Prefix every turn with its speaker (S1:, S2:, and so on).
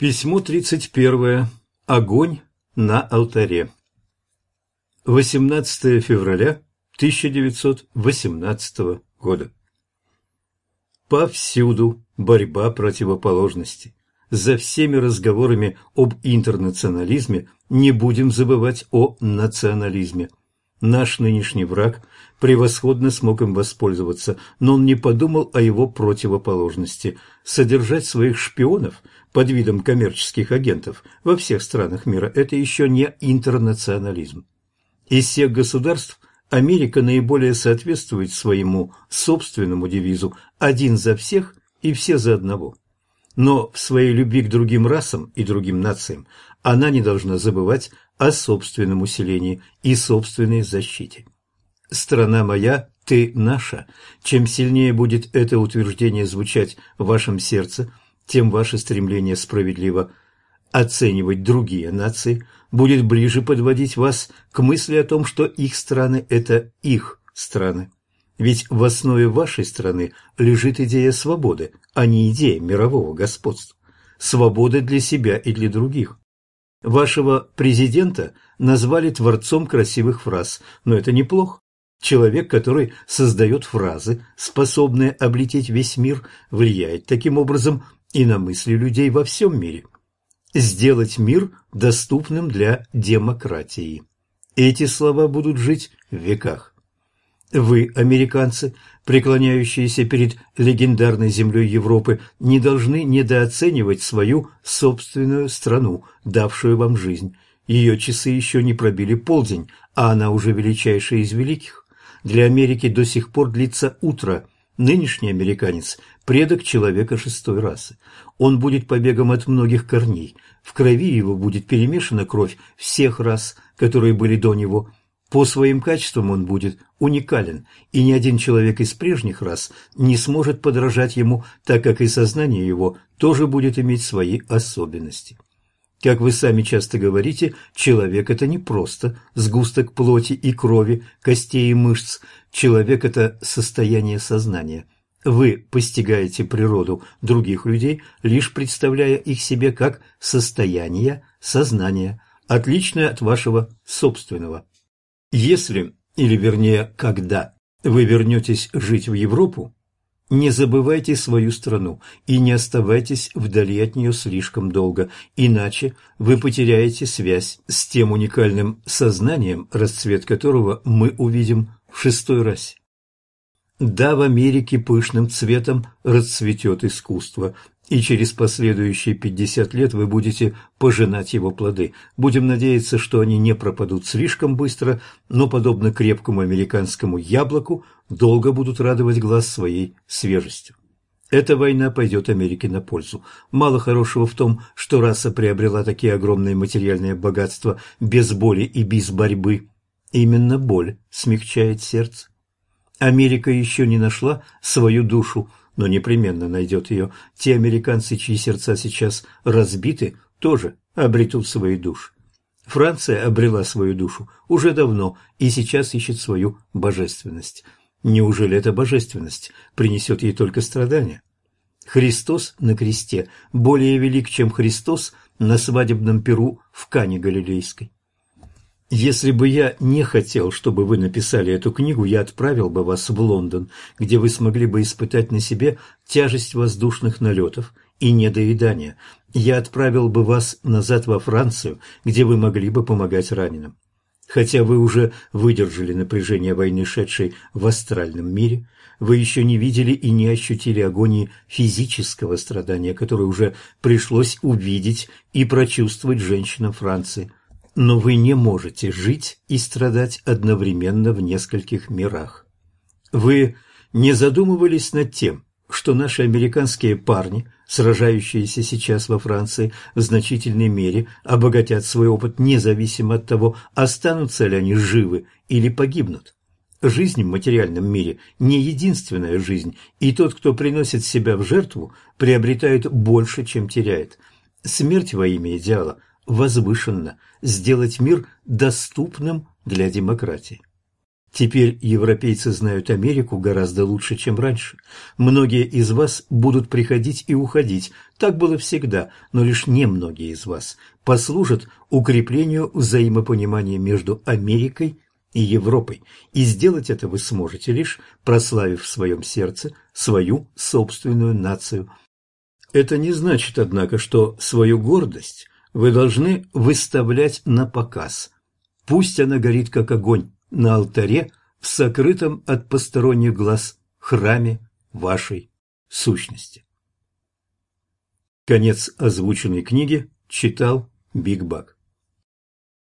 S1: Письмо 31. Огонь на алтаре. 18 февраля 1918 года. Повсюду борьба противоположностей. За всеми разговорами об интернационализме не будем забывать о национализме. Наш нынешний враг превосходно смог им воспользоваться, но он не подумал о его противоположности. Содержать своих шпионов под видом коммерческих агентов во всех странах мира – это еще не интернационализм. Из всех государств Америка наиболее соответствует своему собственному девизу «один за всех и все за одного». Но в своей любви к другим расам и другим нациям она не должна забывать о собственном усилении и собственной защите. «Страна моя, ты наша». Чем сильнее будет это утверждение звучать в вашем сердце, тем ваше стремление справедливо оценивать другие нации будет ближе подводить вас к мысли о том, что их страны – это их страны. Ведь в основе вашей страны лежит идея свободы, а не идея мирового господства. Свободы для себя и для других. Вашего президента назвали творцом красивых фраз, но это неплохо. Человек, который создает фразы, способные облететь весь мир, влияет таким образом и на мысли людей во всем мире. Сделать мир доступным для демократии. Эти слова будут жить в веках. Вы, американцы, преклоняющиеся перед легендарной землей Европы, не должны недооценивать свою собственную страну, давшую вам жизнь. Ее часы еще не пробили полдень, а она уже величайшая из великих. Для Америки до сих пор длится утро. Нынешний американец – предок человека шестой расы. Он будет побегом от многих корней. В крови его будет перемешана кровь всех рас, которые были до него – по своим качествам он будет уникален, и ни один человек из прежних рас не сможет подражать ему, так как и сознание его тоже будет иметь свои особенности. Как вы сами часто говорите, человек – это не просто сгусток плоти и крови, костей и мышц. Человек – это состояние сознания. Вы постигаете природу других людей, лишь представляя их себе как состояние сознания, отличное от вашего собственного. Если, или вернее, когда вы вернетесь жить в Европу, не забывайте свою страну и не оставайтесь вдали от нее слишком долго, иначе вы потеряете связь с тем уникальным сознанием, расцвет которого мы увидим в шестой расе. Да, в Америке пышным цветом расцветет искусство, и через последующие пятьдесят лет вы будете пожинать его плоды. Будем надеяться, что они не пропадут слишком быстро, но, подобно крепкому американскому яблоку, долго будут радовать глаз своей свежестью. Эта война пойдет Америке на пользу. Мало хорошего в том, что раса приобрела такие огромные материальные богатства без боли и без борьбы. Именно боль смягчает сердце. Америка еще не нашла свою душу, но непременно найдет ее. Те американцы, чьи сердца сейчас разбиты, тоже обретут свои души. Франция обрела свою душу уже давно и сейчас ищет свою божественность. Неужели эта божественность принесет ей только страдания? Христос на кресте более велик, чем Христос на свадебном перу в Кане Галилейской. Если бы я не хотел, чтобы вы написали эту книгу, я отправил бы вас в Лондон, где вы смогли бы испытать на себе тяжесть воздушных налетов и недоедания. Я отправил бы вас назад во Францию, где вы могли бы помогать раненым. Хотя вы уже выдержали напряжение войны, шедшей в астральном мире, вы еще не видели и не ощутили агонии физического страдания, которое уже пришлось увидеть и прочувствовать женщинам Франции – но вы не можете жить и страдать одновременно в нескольких мирах. Вы не задумывались над тем, что наши американские парни, сражающиеся сейчас во Франции, в значительной мере обогатят свой опыт независимо от того, останутся ли они живы или погибнут. Жизнь в материальном мире не единственная жизнь, и тот, кто приносит себя в жертву, приобретает больше, чем теряет. Смерть во имя идеала возвышенно сделать мир доступным для демократии. Теперь европейцы знают Америку гораздо лучше, чем раньше. Многие из вас будут приходить и уходить. Так было всегда, но лишь немногие из вас послужат укреплению взаимопонимания между Америкой и Европой. И сделать это вы сможете лишь прославив в своем сердце свою собственную нацию. Это не значит, однако, что свою гордость вы должны выставлять на показ. Пусть она горит как огонь, на алтаре в сокрытом от посторонних глаз храме вашей сущности. Конец озвученной книги читал Биг Бак.